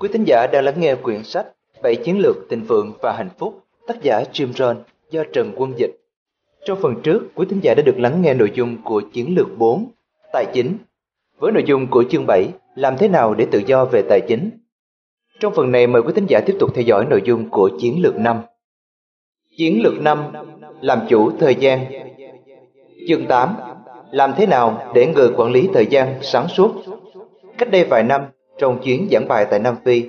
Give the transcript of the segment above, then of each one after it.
Quý thính giả đang lắng nghe quyển sách Bảy chiến lược tình vượng và hạnh phúc, tác giả Jim Rohn do Trần Quân Dịch. Trong phần trước, quý thính giả đã được lắng nghe nội dung của chiến lược 4, tài chính, với nội dung của chương 7, làm thế nào để tự do về tài chính. Trong phần này mời quý thính giả tiếp tục theo dõi nội dung của chiến lược 5. Chiến lược 5, làm chủ thời gian. Chương 8, làm thế nào để người quản lý thời gian sáng suốt. Cách đây vài năm, trong chuyến giảng bài tại Nam Phi,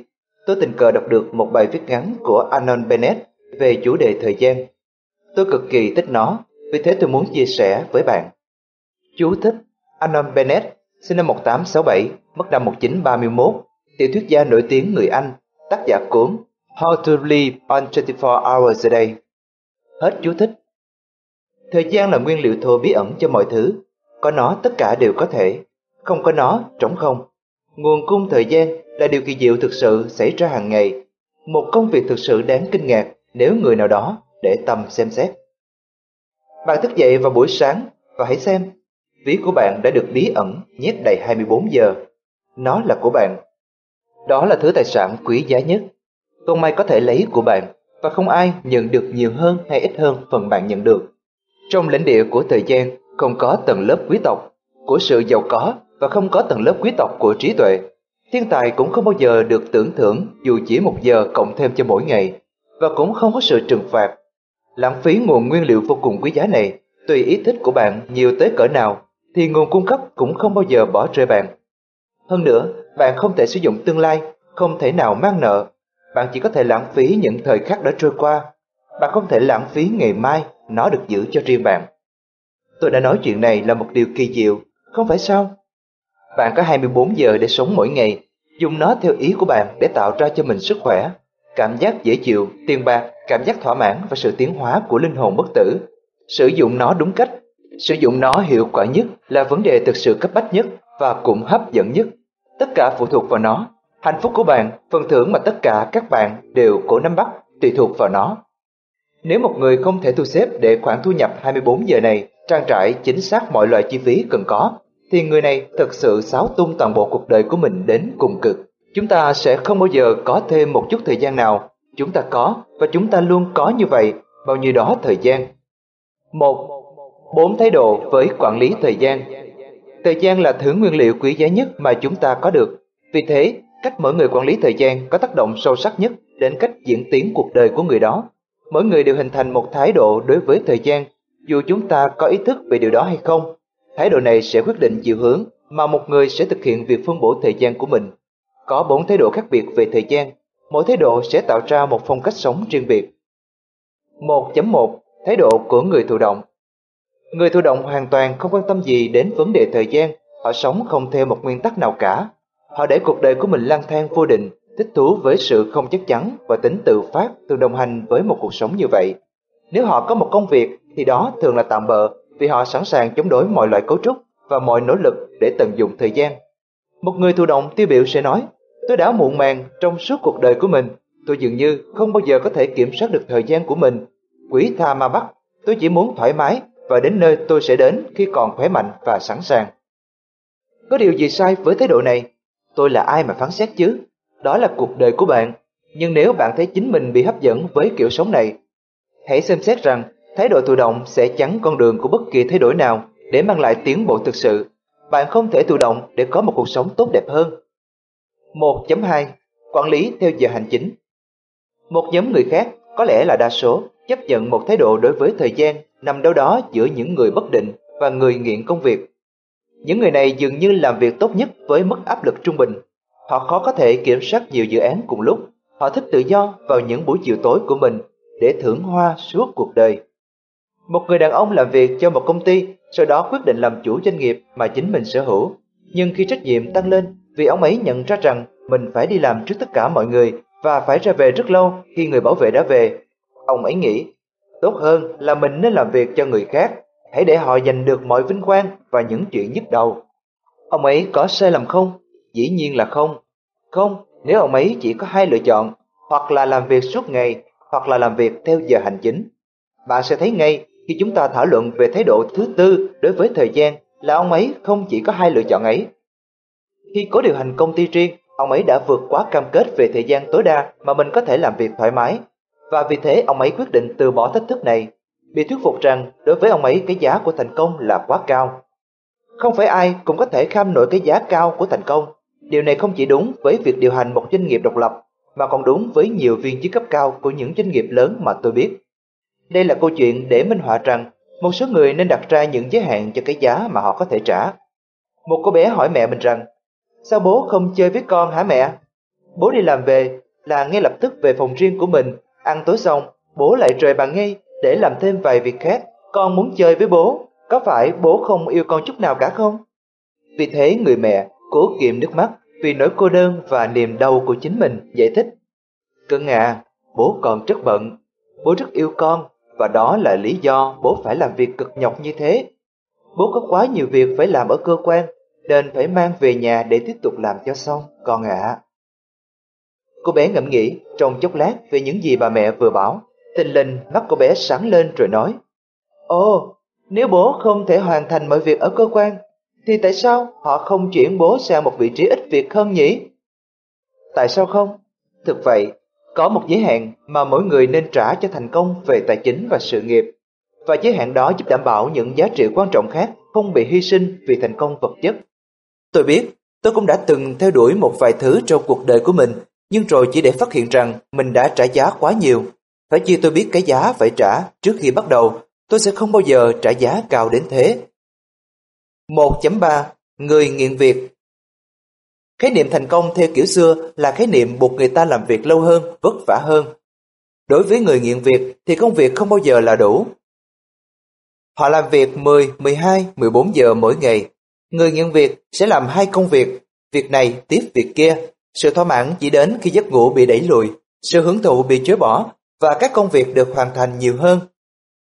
tôi tình cờ đọc được một bài viết ngắn của Anon Bennett về chủ đề thời gian. Tôi cực kỳ thích nó, vì thế tôi muốn chia sẻ với bạn. Chú thích Anon Bennett, sinh năm 1867, mất năm 1931, tiểu thuyết gia nổi tiếng người Anh, tác giả cuốn How to Live on 24 Hours a Day. Hết chú thích. Thời gian là nguyên liệu thô bí ẩn cho mọi thứ, có nó tất cả đều có thể, không có nó trống không. Nguồn cung thời gian là điều kỳ diệu thực sự xảy ra hàng ngày, một công việc thực sự đáng kinh ngạc nếu người nào đó để tâm xem xét. Bạn thức dậy vào buổi sáng và hãy xem, ví của bạn đã được bí ẩn nhét đầy 24 giờ. Nó là của bạn. Đó là thứ tài sản quý giá nhất. Không may có thể lấy của bạn và không ai nhận được nhiều hơn hay ít hơn phần bạn nhận được. Trong lãnh địa của thời gian không có tầng lớp quý tộc, của sự giàu có và không có tầng lớp quý tộc của trí tuệ. Thiên tài cũng không bao giờ được tưởng thưởng dù chỉ một giờ cộng thêm cho mỗi ngày, và cũng không có sự trừng phạt. Lãng phí nguồn nguyên liệu vô cùng quý giá này, tùy ý thích của bạn nhiều tới cỡ nào, thì nguồn cung cấp cũng không bao giờ bỏ rơi bạn. Hơn nữa, bạn không thể sử dụng tương lai, không thể nào mang nợ. Bạn chỉ có thể lãng phí những thời khắc đã trôi qua. Bạn không thể lãng phí ngày mai, nó được giữ cho riêng bạn. Tôi đã nói chuyện này là một điều kỳ diệu, không phải sao? Bạn có 24 giờ để sống mỗi ngày, dùng nó theo ý của bạn để tạo ra cho mình sức khỏe, cảm giác dễ chịu, tiền bạc, cảm giác thỏa mãn và sự tiến hóa của linh hồn bất tử. Sử dụng nó đúng cách, sử dụng nó hiệu quả nhất là vấn đề thực sự cấp bách nhất và cũng hấp dẫn nhất. Tất cả phụ thuộc vào nó. Hạnh phúc của bạn, phần thưởng mà tất cả các bạn đều cố nắm bắt, tùy thuộc vào nó. Nếu một người không thể thu xếp để khoản thu nhập 24 giờ này trang trải chính xác mọi loại chi phí cần có, thì người này thực sự xáo tung toàn bộ cuộc đời của mình đến cùng cực. Chúng ta sẽ không bao giờ có thêm một chút thời gian nào. Chúng ta có và chúng ta luôn có như vậy bao nhiêu đó thời gian. Một, Bốn thái độ với quản lý thời gian Thời gian là thứ nguyên liệu quý giá nhất mà chúng ta có được. Vì thế, cách mỗi người quản lý thời gian có tác động sâu sắc nhất đến cách diễn tiến cuộc đời của người đó. Mỗi người đều hình thành một thái độ đối với thời gian, dù chúng ta có ý thức về điều đó hay không. Thái độ này sẽ quyết định chiều hướng mà một người sẽ thực hiện việc phân bổ thời gian của mình. Có bốn thái độ khác biệt về thời gian, mỗi thái độ sẽ tạo ra một phong cách sống riêng biệt. 1.1 Thái độ của người thụ động Người thụ động hoàn toàn không quan tâm gì đến vấn đề thời gian, họ sống không theo một nguyên tắc nào cả. Họ để cuộc đời của mình lang thang vô định, thích thú với sự không chắc chắn và tính tự phát thường đồng hành với một cuộc sống như vậy. Nếu họ có một công việc thì đó thường là tạm bợ vì họ sẵn sàng chống đối mọi loại cấu trúc và mọi nỗ lực để tận dụng thời gian. Một người thụ động tiêu biểu sẽ nói, tôi đã muộn màng trong suốt cuộc đời của mình, tôi dường như không bao giờ có thể kiểm soát được thời gian của mình. Quỷ tha ma bắt, tôi chỉ muốn thoải mái và đến nơi tôi sẽ đến khi còn khỏe mạnh và sẵn sàng. Có điều gì sai với thái độ này? Tôi là ai mà phán xét chứ? Đó là cuộc đời của bạn. Nhưng nếu bạn thấy chính mình bị hấp dẫn với kiểu sống này, hãy xem xét rằng thái độ thụ động sẽ chắn con đường của bất kỳ thay đổi nào để mang lại tiến bộ thực sự. Bạn không thể thụ động để có một cuộc sống tốt đẹp hơn. 1.2 Quản lý theo giờ hành chính Một nhóm người khác, có lẽ là đa số, chấp nhận một thái độ đối với thời gian nằm đâu đó giữa những người bất định và người nghiện công việc. Những người này dường như làm việc tốt nhất với mức áp lực trung bình. Họ khó có thể kiểm soát nhiều dự án cùng lúc. Họ thích tự do vào những buổi chiều tối của mình để thưởng hoa suốt cuộc đời. Một người đàn ông làm việc cho một công ty, sau đó quyết định làm chủ doanh nghiệp mà chính mình sở hữu. Nhưng khi trách nhiệm tăng lên, vì ông ấy nhận ra rằng mình phải đi làm trước tất cả mọi người và phải ra về rất lâu khi người bảo vệ đã về. Ông ấy nghĩ Tốt hơn là mình nên làm việc cho người khác, hãy để họ giành được mọi vinh quang và những chuyện nhức đầu. Ông ấy có sai lầm không? Dĩ nhiên là không. Không, nếu ông ấy chỉ có hai lựa chọn, hoặc là làm việc suốt ngày, hoặc là làm việc theo giờ hành chính. Bạn sẽ thấy ngay khi chúng ta thảo luận về thái độ thứ tư đối với thời gian là ông ấy không chỉ có hai lựa chọn ấy. Khi có điều hành công ty riêng, ông ấy đã vượt quá cam kết về thời gian tối đa mà mình có thể làm việc thoải mái. Và vì thế ông ấy quyết định từ bỏ thách thức này, bị thuyết phục rằng đối với ông ấy cái giá của thành công là quá cao. Không phải ai cũng có thể kham nổi cái giá cao của thành công. Điều này không chỉ đúng với việc điều hành một doanh nghiệp độc lập, mà còn đúng với nhiều viên chức cấp cao của những doanh nghiệp lớn mà tôi biết. Đây là câu chuyện để minh họa rằng một số người nên đặt ra những giới hạn cho cái giá mà họ có thể trả. Một cô bé hỏi mẹ mình rằng, sao bố không chơi với con hả mẹ? Bố đi làm về là ngay lập tức về phòng riêng của mình, ăn tối xong, bố lại rời bàn ngay để làm thêm vài việc khác. Con muốn chơi với bố, có phải bố không yêu con chút nào cả không? Vì thế người mẹ cố kiềm nước mắt vì nỗi cô đơn và niềm đau của chính mình giải thích. Cưng à, bố còn rất bận, bố rất yêu con và đó là lý do bố phải làm việc cực nhọc như thế. Bố có quá nhiều việc phải làm ở cơ quan nên phải mang về nhà để tiếp tục làm cho xong, con ạ. Cô bé ngẫm nghĩ trong chốc lát về những gì bà mẹ vừa bảo. Tình linh mắt cô bé sáng lên rồi nói Ồ, nếu bố không thể hoàn thành mọi việc ở cơ quan thì tại sao họ không chuyển bố sang một vị trí ít việc hơn nhỉ? Tại sao không? Thực vậy, có một giới hạn mà mỗi người nên trả cho thành công về tài chính và sự nghiệp. Và giới hạn đó giúp đảm bảo những giá trị quan trọng khác không bị hy sinh vì thành công vật chất. Tôi biết, tôi cũng đã từng theo đuổi một vài thứ trong cuộc đời của mình, nhưng rồi chỉ để phát hiện rằng mình đã trả giá quá nhiều. Phải chi tôi biết cái giá phải trả trước khi bắt đầu, tôi sẽ không bao giờ trả giá cao đến thế. 1.3 Người nghiện việc Khái niệm thành công theo kiểu xưa là khái niệm buộc người ta làm việc lâu hơn, vất vả hơn. Đối với người nghiện việc thì công việc không bao giờ là đủ. Họ làm việc 10, 12, 14 giờ mỗi ngày. Người nghiện việc sẽ làm hai công việc, việc này tiếp việc kia. Sự thỏa mãn chỉ đến khi giấc ngủ bị đẩy lùi, sự hưởng thụ bị chối bỏ và các công việc được hoàn thành nhiều hơn.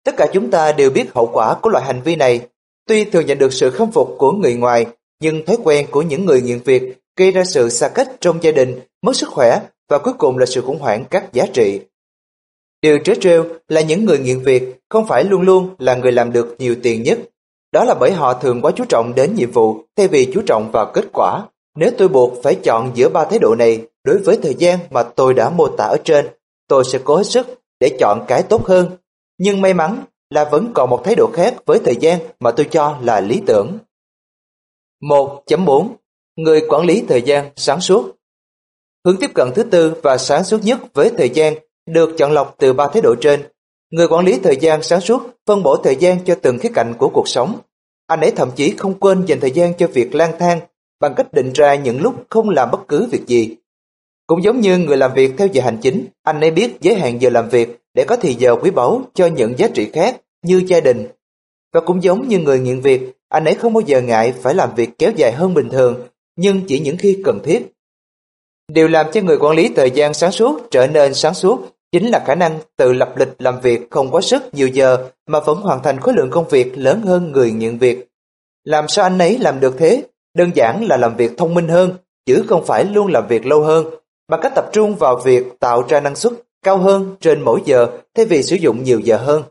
Tất cả chúng ta đều biết hậu quả của loại hành vi này Tuy thường nhận được sự khâm phục của người ngoài, nhưng thói quen của những người nghiện việc gây ra sự xa cách trong gia đình, mất sức khỏe và cuối cùng là sự khủng hoảng các giá trị. Điều trớ trêu là những người nghiện việc không phải luôn luôn là người làm được nhiều tiền nhất. Đó là bởi họ thường quá chú trọng đến nhiệm vụ thay vì chú trọng vào kết quả. Nếu tôi buộc phải chọn giữa ba thái độ này đối với thời gian mà tôi đã mô tả ở trên, tôi sẽ cố hết sức để chọn cái tốt hơn. Nhưng may mắn là vẫn còn một thái độ khác với thời gian mà tôi cho là lý tưởng. 1.4 Người quản lý thời gian sáng suốt Hướng tiếp cận thứ tư và sáng suốt nhất với thời gian được chọn lọc từ ba thái độ trên. Người quản lý thời gian sáng suốt phân bổ thời gian cho từng khía cạnh của cuộc sống. Anh ấy thậm chí không quên dành thời gian cho việc lang thang bằng cách định ra những lúc không làm bất cứ việc gì. Cũng giống như người làm việc theo giờ hành chính, anh ấy biết giới hạn giờ làm việc để có thì giờ quý báu cho những giá trị khác như gia đình. Và cũng giống như người nghiện việc, anh ấy không bao giờ ngại phải làm việc kéo dài hơn bình thường, nhưng chỉ những khi cần thiết. Điều làm cho người quản lý thời gian sáng suốt trở nên sáng suốt chính là khả năng tự lập lịch làm việc không quá sức nhiều giờ mà vẫn hoàn thành khối lượng công việc lớn hơn người nhận việc. Làm sao anh ấy làm được thế? Đơn giản là làm việc thông minh hơn, chứ không phải luôn làm việc lâu hơn, bằng cách tập trung vào việc tạo ra năng suất cao hơn trên mỗi giờ thay vì sử dụng nhiều giờ hơn.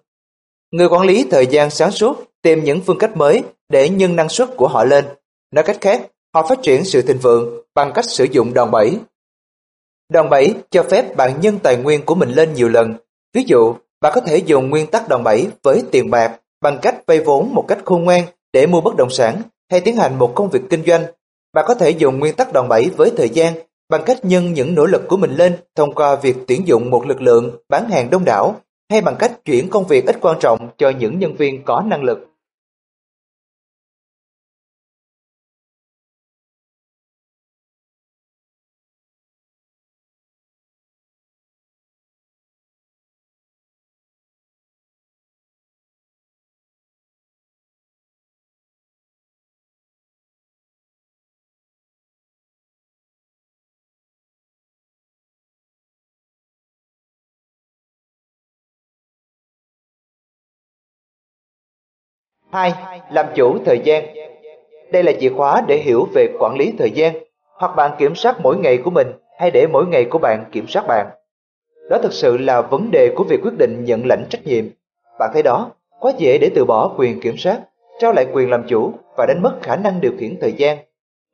Người quản lý thời gian sáng suốt tìm những phương cách mới để nhân năng suất của họ lên. Nói cách khác, họ phát triển sự thịnh vượng bằng cách sử dụng đòn bẩy. Đòn bẩy cho phép bạn nhân tài nguyên của mình lên nhiều lần. Ví dụ, bạn có thể dùng nguyên tắc đòn bẩy với tiền bạc bằng cách vay vốn một cách khôn ngoan để mua bất động sản hay tiến hành một công việc kinh doanh. Bạn có thể dùng nguyên tắc đòn bẩy với thời gian bằng cách nhân những nỗ lực của mình lên thông qua việc tuyển dụng một lực lượng bán hàng đông đảo hay bằng cách chuyển công việc ít quan trọng cho những nhân viên có năng lực. Hai Làm chủ thời gian Đây là chìa khóa để hiểu về quản lý thời gian Hoặc bạn kiểm soát mỗi ngày của mình Hay để mỗi ngày của bạn kiểm soát bạn Đó thực sự là vấn đề của việc quyết định nhận lãnh trách nhiệm Bạn thấy đó, quá dễ để từ bỏ quyền kiểm soát Trao lại quyền làm chủ và đánh mất khả năng điều khiển thời gian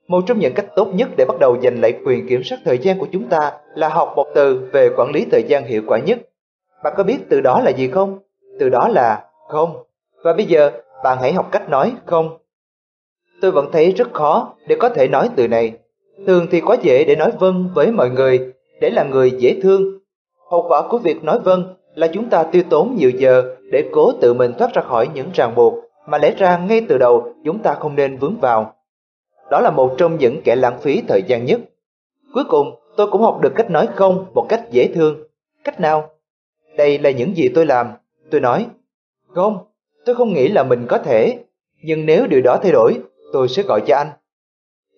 Một trong những cách tốt nhất để bắt đầu giành lại quyền kiểm soát thời gian của chúng ta là học một từ về quản lý thời gian hiệu quả nhất. Bạn có biết từ đó là gì không? Từ đó là không. Và bây giờ bạn hãy học cách nói không. Tôi vẫn thấy rất khó để có thể nói từ này. Thường thì quá dễ để nói vâng với mọi người, để là người dễ thương. Hậu quả của việc nói vâng là chúng ta tiêu tốn nhiều giờ để cố tự mình thoát ra khỏi những ràng buộc mà lẽ ra ngay từ đầu chúng ta không nên vướng vào. Đó là một trong những kẻ lãng phí thời gian nhất. Cuối cùng, tôi cũng học được cách nói không một cách dễ thương. Cách nào? Đây là những gì tôi làm. Tôi nói, không, tôi không nghĩ là mình có thể, nhưng nếu điều đó thay đổi, tôi sẽ gọi cho anh.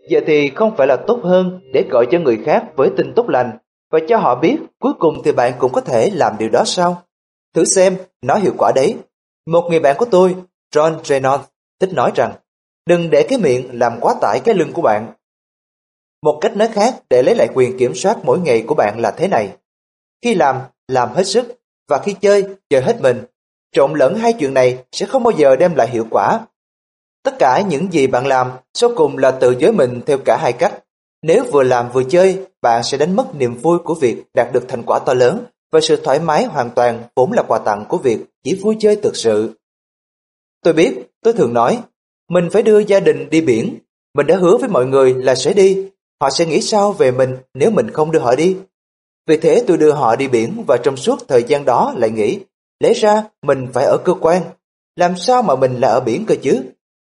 Giờ thì không phải là tốt hơn để gọi cho người khác với tin tốt lành và cho họ biết cuối cùng thì bạn cũng có thể làm điều đó sao? Thử xem, nó hiệu quả đấy. Một người bạn của tôi, John Reynolds, thích nói rằng đừng để cái miệng làm quá tải cái lưng của bạn. Một cách nói khác để lấy lại quyền kiểm soát mỗi ngày của bạn là thế này. Khi làm, làm hết sức, và khi chơi, chơi hết mình. Trộn lẫn hai chuyện này sẽ không bao giờ đem lại hiệu quả. Tất cả những gì bạn làm, sau cùng là tự giới mình theo cả hai cách. Nếu vừa làm vừa chơi, bạn sẽ đánh mất niềm vui của việc đạt được thành quả to lớn và sự thoải mái hoàn toàn vốn là quà tặng của việc chỉ vui chơi thực sự. Tôi biết, tôi thường nói, mình phải đưa gia đình đi biển. Mình đã hứa với mọi người là sẽ đi. Họ sẽ nghĩ sao về mình nếu mình không đưa họ đi? Vì thế tôi đưa họ đi biển và trong suốt thời gian đó lại nghĩ, lẽ ra mình phải ở cơ quan. Làm sao mà mình là ở biển cơ chứ?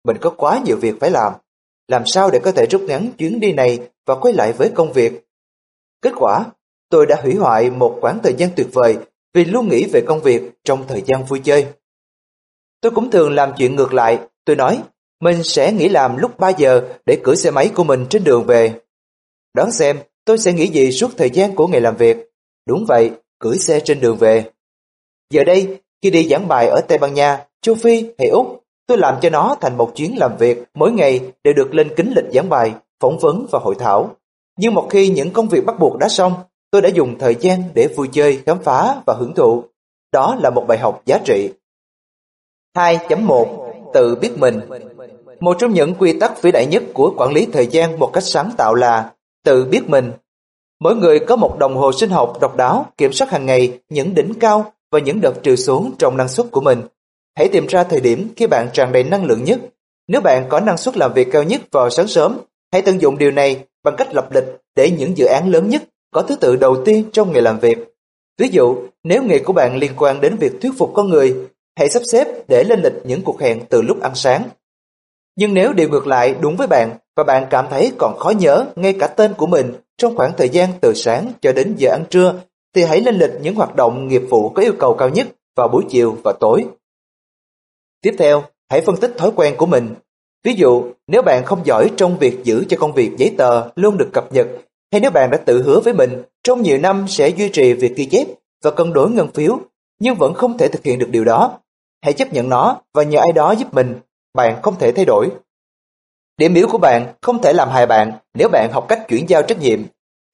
Mình có quá nhiều việc phải làm. Làm sao để có thể rút ngắn chuyến đi này và quay lại với công việc? Kết quả, tôi đã hủy hoại một khoảng thời gian tuyệt vời vì luôn nghĩ về công việc trong thời gian vui chơi. Tôi cũng thường làm chuyện ngược lại, tôi nói, mình sẽ nghỉ làm lúc 3 giờ để cưỡi xe máy của mình trên đường về. Đoán xem, tôi sẽ nghĩ gì suốt thời gian của ngày làm việc. Đúng vậy, cưỡi xe trên đường về. Giờ đây, khi đi giảng bài ở Tây Ban Nha, Châu Phi hay Úc, tôi làm cho nó thành một chuyến làm việc mỗi ngày đều được lên kính lịch giảng bài, phỏng vấn và hội thảo. Nhưng một khi những công việc bắt buộc đã xong, tôi đã dùng thời gian để vui chơi, khám phá và hưởng thụ. Đó là một bài học giá trị. 2.1 Tự biết mình Một trong những quy tắc vĩ đại nhất của quản lý thời gian một cách sáng tạo là tự biết mình. Mỗi người có một đồng hồ sinh học độc đáo kiểm soát hàng ngày những đỉnh cao và những đợt trừ xuống trong năng suất của mình. Hãy tìm ra thời điểm khi bạn tràn đầy năng lượng nhất. Nếu bạn có năng suất làm việc cao nhất vào sáng sớm, hãy tận dụng điều này bằng cách lập lịch để những dự án lớn nhất có thứ tự đầu tiên trong ngày làm việc. Ví dụ, nếu nghề của bạn liên quan đến việc thuyết phục con người, hãy sắp xếp để lên lịch những cuộc hẹn từ lúc ăn sáng. Nhưng nếu điều ngược lại đúng với bạn và bạn cảm thấy còn khó nhớ ngay cả tên của mình trong khoảng thời gian từ sáng cho đến giờ ăn trưa, thì hãy lên lịch những hoạt động nghiệp vụ có yêu cầu cao nhất vào buổi chiều và tối. Tiếp theo, hãy phân tích thói quen của mình. Ví dụ, nếu bạn không giỏi trong việc giữ cho công việc giấy tờ luôn được cập nhật, hay nếu bạn đã tự hứa với mình trong nhiều năm sẽ duy trì việc ghi chép và cân đối ngân phiếu, nhưng vẫn không thể thực hiện được điều đó, hãy chấp nhận nó và nhờ ai đó giúp mình, bạn không thể thay đổi. Điểm yếu của bạn không thể làm hại bạn nếu bạn học cách chuyển giao trách nhiệm.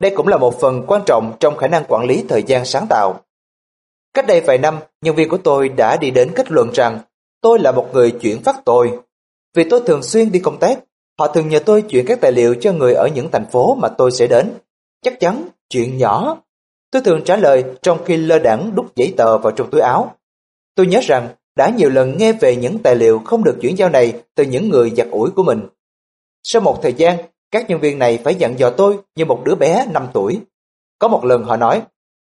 Đây cũng là một phần quan trọng trong khả năng quản lý thời gian sáng tạo. Cách đây vài năm, nhân viên của tôi đã đi đến kết luận rằng tôi là một người chuyển phát tồi. Vì tôi thường xuyên đi công tác, họ thường nhờ tôi chuyển các tài liệu cho người ở những thành phố mà tôi sẽ đến. Chắc chắn, chuyện nhỏ. Tôi thường trả lời trong khi lơ đẳng đút giấy tờ vào trong túi áo. Tôi nhớ rằng đã nhiều lần nghe về những tài liệu không được chuyển giao này từ những người giặt ủi của mình. Sau một thời gian, các nhân viên này phải dặn dò tôi như một đứa bé 5 tuổi. Có một lần họ nói,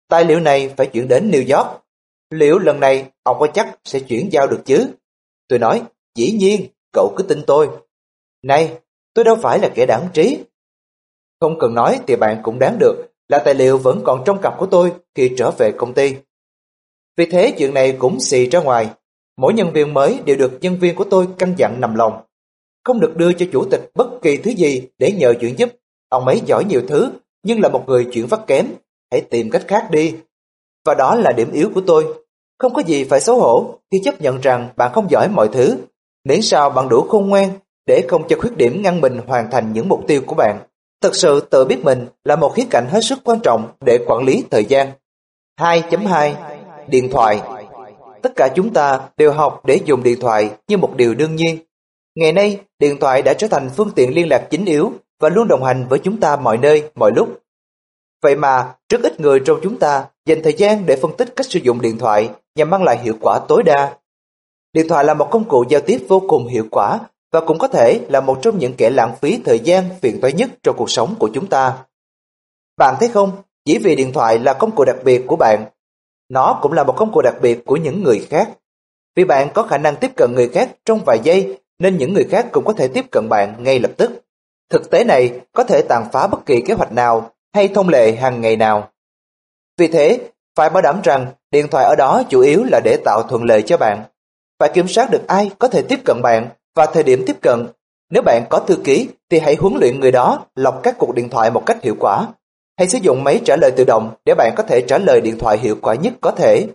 tài liệu này phải chuyển đến New York. Liệu lần này ông có chắc sẽ chuyển giao được chứ? Tôi nói, dĩ nhiên, cậu cứ tin tôi. Này, tôi đâu phải là kẻ đáng trí. Không cần nói thì bạn cũng đáng được là tài liệu vẫn còn trong cặp của tôi khi trở về công ty. Vì thế chuyện này cũng xì ra ngoài. Mỗi nhân viên mới đều được nhân viên của tôi căn dặn nằm lòng không được đưa cho chủ tịch bất kỳ thứ gì để nhờ chuyện giúp. Ông ấy giỏi nhiều thứ, nhưng là một người chuyển phát kém. Hãy tìm cách khác đi. Và đó là điểm yếu của tôi. Không có gì phải xấu hổ khi chấp nhận rằng bạn không giỏi mọi thứ. Miễn sao bạn đủ khôn ngoan để không cho khuyết điểm ngăn mình hoàn thành những mục tiêu của bạn. Thật sự tự biết mình là một khía cạnh hết sức quan trọng để quản lý thời gian. 2.2 Điện thoại Tất cả chúng ta đều học để dùng điện thoại như một điều đương nhiên Ngày nay, điện thoại đã trở thành phương tiện liên lạc chính yếu và luôn đồng hành với chúng ta mọi nơi, mọi lúc. Vậy mà, rất ít người trong chúng ta dành thời gian để phân tích cách sử dụng điện thoại nhằm mang lại hiệu quả tối đa. Điện thoại là một công cụ giao tiếp vô cùng hiệu quả và cũng có thể là một trong những kẻ lãng phí thời gian phiền toái nhất trong cuộc sống của chúng ta. Bạn thấy không, chỉ vì điện thoại là công cụ đặc biệt của bạn, nó cũng là một công cụ đặc biệt của những người khác. Vì bạn có khả năng tiếp cận người khác trong vài giây, nên những người khác cũng có thể tiếp cận bạn ngay lập tức. Thực tế này có thể tàn phá bất kỳ kế hoạch nào hay thông lệ hàng ngày nào. Vì thế, phải bảo đảm rằng điện thoại ở đó chủ yếu là để tạo thuận lợi cho bạn. Phải kiểm soát được ai có thể tiếp cận bạn và thời điểm tiếp cận. Nếu bạn có thư ký thì hãy huấn luyện người đó lọc các cuộc điện thoại một cách hiệu quả. Hãy sử dụng máy trả lời tự động để bạn có thể trả lời điện thoại hiệu quả nhất có thể.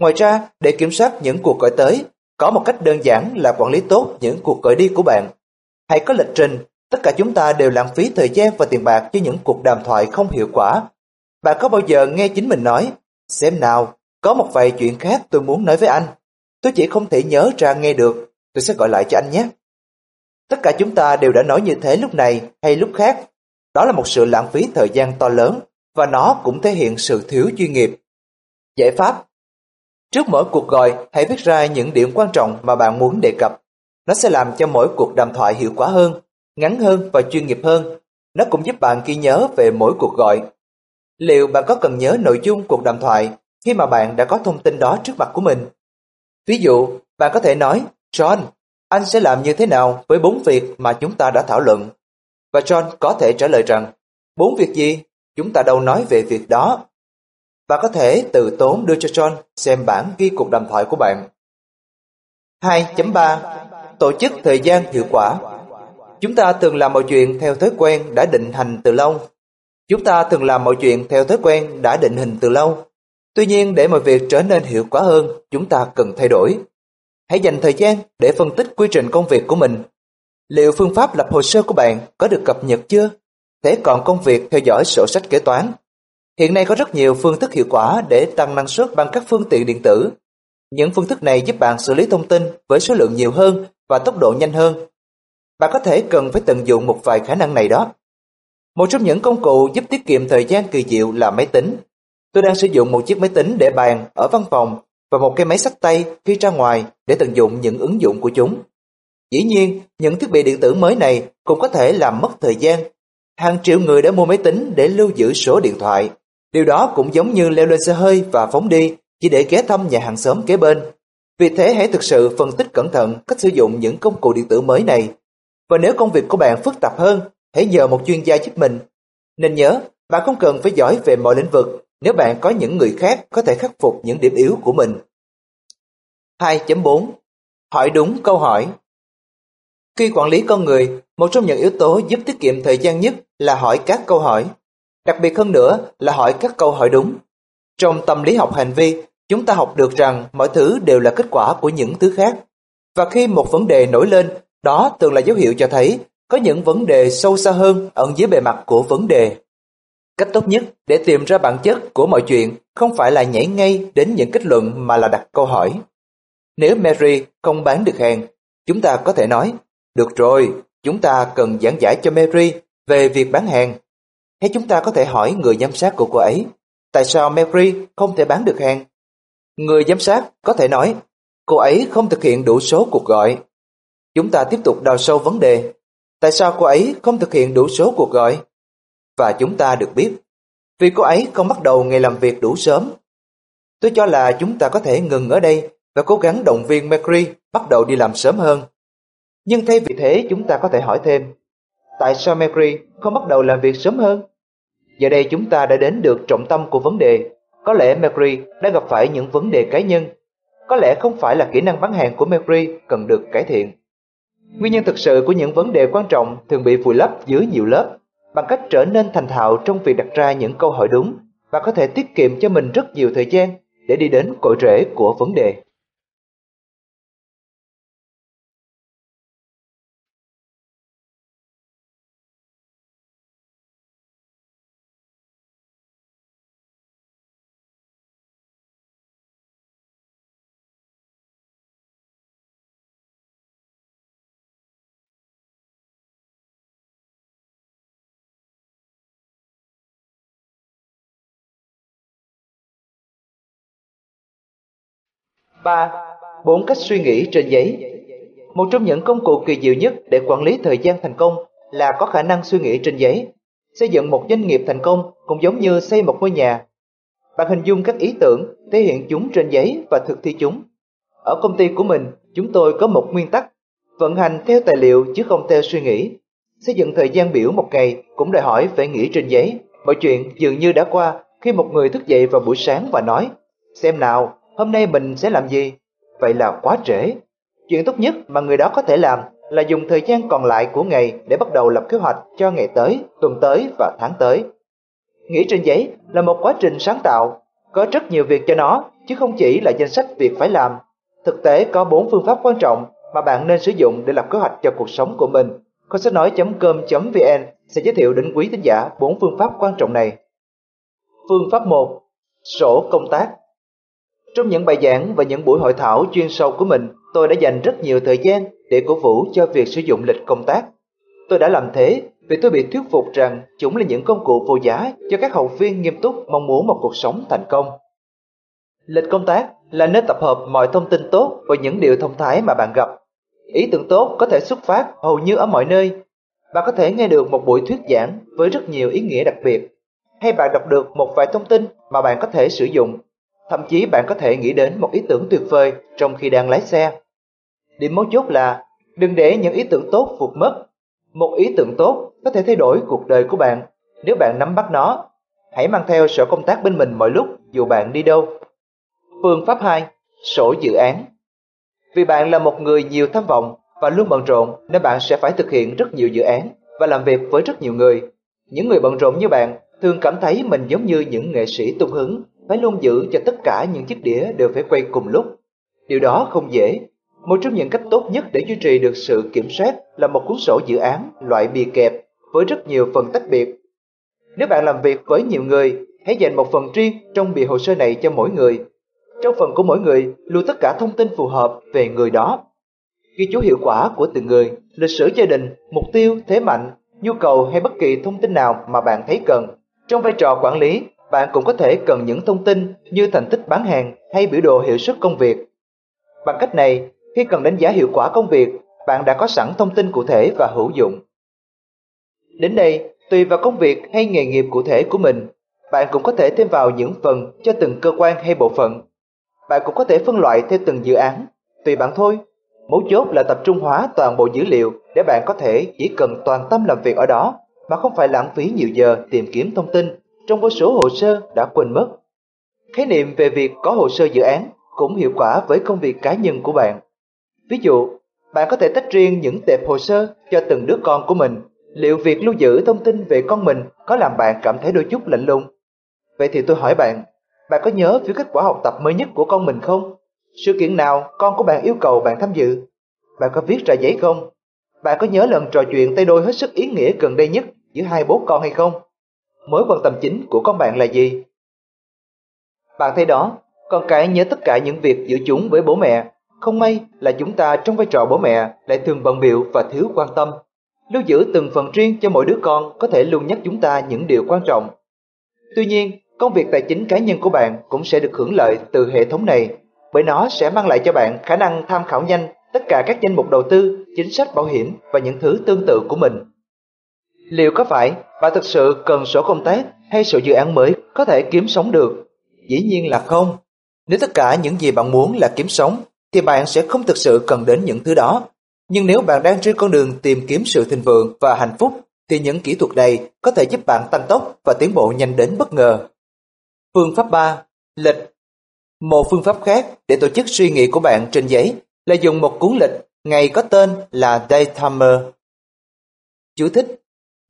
Ngoài ra, để kiểm soát những cuộc gọi tới, có một cách đơn giản là quản lý tốt những cuộc gọi đi của bạn. Hãy có lịch trình, tất cả chúng ta đều lãng phí thời gian và tiền bạc cho những cuộc đàm thoại không hiệu quả. Bạn có bao giờ nghe chính mình nói, xem nào, có một vài chuyện khác tôi muốn nói với anh. Tôi chỉ không thể nhớ ra nghe được, tôi sẽ gọi lại cho anh nhé. Tất cả chúng ta đều đã nói như thế lúc này hay lúc khác. Đó là một sự lãng phí thời gian to lớn và nó cũng thể hiện sự thiếu chuyên nghiệp. Giải pháp Trước mỗi cuộc gọi, hãy viết ra những điểm quan trọng mà bạn muốn đề cập. Nó sẽ làm cho mỗi cuộc đàm thoại hiệu quả hơn, ngắn hơn và chuyên nghiệp hơn. Nó cũng giúp bạn ghi nhớ về mỗi cuộc gọi. Liệu bạn có cần nhớ nội dung cuộc đàm thoại khi mà bạn đã có thông tin đó trước mặt của mình? Ví dụ, bạn có thể nói, John, anh sẽ làm như thế nào với bốn việc mà chúng ta đã thảo luận? Và John có thể trả lời rằng, bốn việc gì? Chúng ta đâu nói về việc đó. Bạn có thể từ tốn đưa cho John xem bản ghi cuộc đàm thoại của bạn. 2.3 Tổ chức thời gian hiệu quả Chúng ta thường làm mọi chuyện theo thói quen đã định hành từ lâu. Chúng ta thường làm mọi chuyện theo thói quen đã định hình từ lâu. Tuy nhiên để mọi việc trở nên hiệu quả hơn, chúng ta cần thay đổi. Hãy dành thời gian để phân tích quy trình công việc của mình. Liệu phương pháp lập hồ sơ của bạn có được cập nhật chưa? Thế còn công việc theo dõi sổ sách kế toán. Hiện nay có rất nhiều phương thức hiệu quả để tăng năng suất bằng các phương tiện điện tử. Những phương thức này giúp bạn xử lý thông tin với số lượng nhiều hơn và tốc độ nhanh hơn. Bạn có thể cần phải tận dụng một vài khả năng này đó. Một trong những công cụ giúp tiết kiệm thời gian kỳ diệu là máy tính. Tôi đang sử dụng một chiếc máy tính để bàn ở văn phòng và một cái máy sách tay khi ra ngoài để tận dụng những ứng dụng của chúng. Dĩ nhiên, những thiết bị điện tử mới này cũng có thể làm mất thời gian. Hàng triệu người đã mua máy tính để lưu giữ số điện thoại. Điều đó cũng giống như leo lên xe hơi và phóng đi chỉ để ghé thăm nhà hàng xóm kế bên. Vì thế hãy thực sự phân tích cẩn thận cách sử dụng những công cụ điện tử mới này. Và nếu công việc của bạn phức tạp hơn, hãy nhờ một chuyên gia giúp mình. Nên nhớ, bạn không cần phải giỏi về mọi lĩnh vực nếu bạn có những người khác có thể khắc phục những điểm yếu của mình. 2.4 Hỏi đúng câu hỏi Khi quản lý con người, một trong những yếu tố giúp tiết kiệm thời gian nhất là hỏi các câu hỏi. Đặc biệt hơn nữa là hỏi các câu hỏi đúng. Trong tâm lý học hành vi, chúng ta học được rằng mọi thứ đều là kết quả của những thứ khác. Và khi một vấn đề nổi lên, đó thường là dấu hiệu cho thấy có những vấn đề sâu xa hơn ẩn dưới bề mặt của vấn đề. Cách tốt nhất để tìm ra bản chất của mọi chuyện không phải là nhảy ngay đến những kết luận mà là đặt câu hỏi. Nếu Mary không bán được hàng, chúng ta có thể nói, được rồi, chúng ta cần giảng giải cho Mary về việc bán hàng. Hay chúng ta có thể hỏi người giám sát của cô ấy, tại sao Mary không thể bán được hàng? Người giám sát có thể nói, cô ấy không thực hiện đủ số cuộc gọi. Chúng ta tiếp tục đào sâu vấn đề, tại sao cô ấy không thực hiện đủ số cuộc gọi? Và chúng ta được biết, vì cô ấy không bắt đầu ngày làm việc đủ sớm. Tôi cho là chúng ta có thể ngừng ở đây và cố gắng động viên Mary bắt đầu đi làm sớm hơn. Nhưng thay vì thế chúng ta có thể hỏi thêm, tại sao Mercury không bắt đầu làm việc sớm hơn? Giờ đây chúng ta đã đến được trọng tâm của vấn đề. Có lẽ Mercury đã gặp phải những vấn đề cá nhân. Có lẽ không phải là kỹ năng bán hàng của Mercury cần được cải thiện. Nguyên nhân thực sự của những vấn đề quan trọng thường bị vùi lấp dưới nhiều lớp bằng cách trở nên thành thạo trong việc đặt ra những câu hỏi đúng và có thể tiết kiệm cho mình rất nhiều thời gian để đi đến cội rễ của vấn đề. 3. Bốn cách suy nghĩ trên giấy Một trong những công cụ kỳ diệu nhất để quản lý thời gian thành công là có khả năng suy nghĩ trên giấy. Xây dựng một doanh nghiệp thành công cũng giống như xây một ngôi nhà. Bạn hình dung các ý tưởng, thể hiện chúng trên giấy và thực thi chúng. Ở công ty của mình, chúng tôi có một nguyên tắc, vận hành theo tài liệu chứ không theo suy nghĩ. Xây dựng thời gian biểu một ngày cũng đòi hỏi phải nghĩ trên giấy. Mọi chuyện dường như đã qua khi một người thức dậy vào buổi sáng và nói Xem nào, hôm nay mình sẽ làm gì? Vậy là quá trễ. Chuyện tốt nhất mà người đó có thể làm là dùng thời gian còn lại của ngày để bắt đầu lập kế hoạch cho ngày tới, tuần tới và tháng tới. Nghĩ trên giấy là một quá trình sáng tạo, có rất nhiều việc cho nó, chứ không chỉ là danh sách việc phải làm. Thực tế có 4 phương pháp quan trọng mà bạn nên sử dụng để lập kế hoạch cho cuộc sống của mình. Con sách nói.com.vn sẽ giới thiệu đến quý thính giả 4 phương pháp quan trọng này. Phương pháp 1. Sổ công tác trong những bài giảng và những buổi hội thảo chuyên sâu của mình, tôi đã dành rất nhiều thời gian để cổ vũ cho việc sử dụng lịch công tác. Tôi đã làm thế vì tôi bị thuyết phục rằng chúng là những công cụ vô giá cho các học viên nghiêm túc mong muốn một cuộc sống thành công. Lịch công tác là nơi tập hợp mọi thông tin tốt và những điều thông thái mà bạn gặp. Ý tưởng tốt có thể xuất phát hầu như ở mọi nơi. Bạn có thể nghe được một buổi thuyết giảng với rất nhiều ý nghĩa đặc biệt, hay bạn đọc được một vài thông tin mà bạn có thể sử dụng. Thậm chí bạn có thể nghĩ đến một ý tưởng tuyệt vời trong khi đang lái xe. Điểm mấu chốt là đừng để những ý tưởng tốt vụt mất. Một ý tưởng tốt có thể thay đổi cuộc đời của bạn nếu bạn nắm bắt nó. Hãy mang theo sổ công tác bên mình mọi lúc, dù bạn đi đâu. Phương pháp 2. Sổ dự án Vì bạn là một người nhiều tham vọng và luôn bận rộn nên bạn sẽ phải thực hiện rất nhiều dự án và làm việc với rất nhiều người. Những người bận rộn như bạn thường cảm thấy mình giống như những nghệ sĩ tung hứng phải luôn giữ cho tất cả những chiếc đĩa đều phải quay cùng lúc. Điều đó không dễ một trong những cách tốt nhất để duy trì được sự kiểm soát là một cuốn sổ dự án loại bìa kẹp với rất nhiều phần tách biệt. Nếu bạn làm việc với nhiều người, hãy dành một phần riêng trong bìa hồ sơ này cho mỗi người. Trong phần của mỗi người lưu tất cả thông tin phù hợp về người đó. Ghi chú hiệu quả của từng người, lịch sử gia đình, mục tiêu, thế mạnh, nhu cầu hay bất kỳ thông tin nào mà bạn thấy cần. Trong vai trò quản lý, bạn cũng có thể cần những thông tin như thành tích bán hàng hay biểu đồ hiệu suất công việc. Bằng cách này, khi cần đánh giá hiệu quả công việc, bạn đã có sẵn thông tin cụ thể và hữu dụng. Đến đây, tùy vào công việc hay nghề nghiệp cụ thể của mình, bạn cũng có thể thêm vào những phần cho từng cơ quan hay bộ phận. Bạn cũng có thể phân loại theo từng dự án, tùy bạn thôi. Mấu chốt là tập trung hóa toàn bộ dữ liệu để bạn có thể chỉ cần toàn tâm làm việc ở đó mà không phải lãng phí nhiều giờ tìm kiếm thông tin trong vô số hồ sơ đã quên mất. Khái niệm về việc có hồ sơ dự án cũng hiệu quả với công việc cá nhân của bạn. Ví dụ, bạn có thể tách riêng những tệp hồ sơ cho từng đứa con của mình. Liệu việc lưu giữ thông tin về con mình có làm bạn cảm thấy đôi chút lạnh lùng? Vậy thì tôi hỏi bạn, bạn có nhớ phiếu kết quả học tập mới nhất của con mình không? Sự kiện nào con của bạn yêu cầu bạn tham dự? Bạn có viết ra giấy không? Bạn có nhớ lần trò chuyện tay đôi hết sức ý nghĩa gần đây nhất giữa hai bố con hay không? Mối quan tâm chính của con bạn là gì? Bạn thấy đó, con cái nhớ tất cả những việc giữa chúng với bố mẹ không may là chúng ta trong vai trò bố mẹ lại thường bận biệu và thiếu quan tâm. Lưu giữ từng phần riêng cho mỗi đứa con có thể luôn nhắc chúng ta những điều quan trọng. Tuy nhiên, công việc tài chính cá nhân của bạn cũng sẽ được hưởng lợi từ hệ thống này, bởi nó sẽ mang lại cho bạn khả năng tham khảo nhanh tất cả các danh mục đầu tư, chính sách bảo hiểm và những thứ tương tự của mình. Liệu có phải bạn thực sự cần sổ công tác hay sổ dự án mới có thể kiếm sống được? Dĩ nhiên là không. Nếu tất cả những gì bạn muốn là kiếm sống thì bạn sẽ không thực sự cần đến những thứ đó. Nhưng nếu bạn đang trên con đường tìm kiếm sự thịnh vượng và hạnh phúc, thì những kỹ thuật này có thể giúp bạn tăng tốc và tiến bộ nhanh đến bất ngờ. Phương pháp 3. Lịch Một phương pháp khác để tổ chức suy nghĩ của bạn trên giấy là dùng một cuốn lịch ngày có tên là Daytimer. Chú thích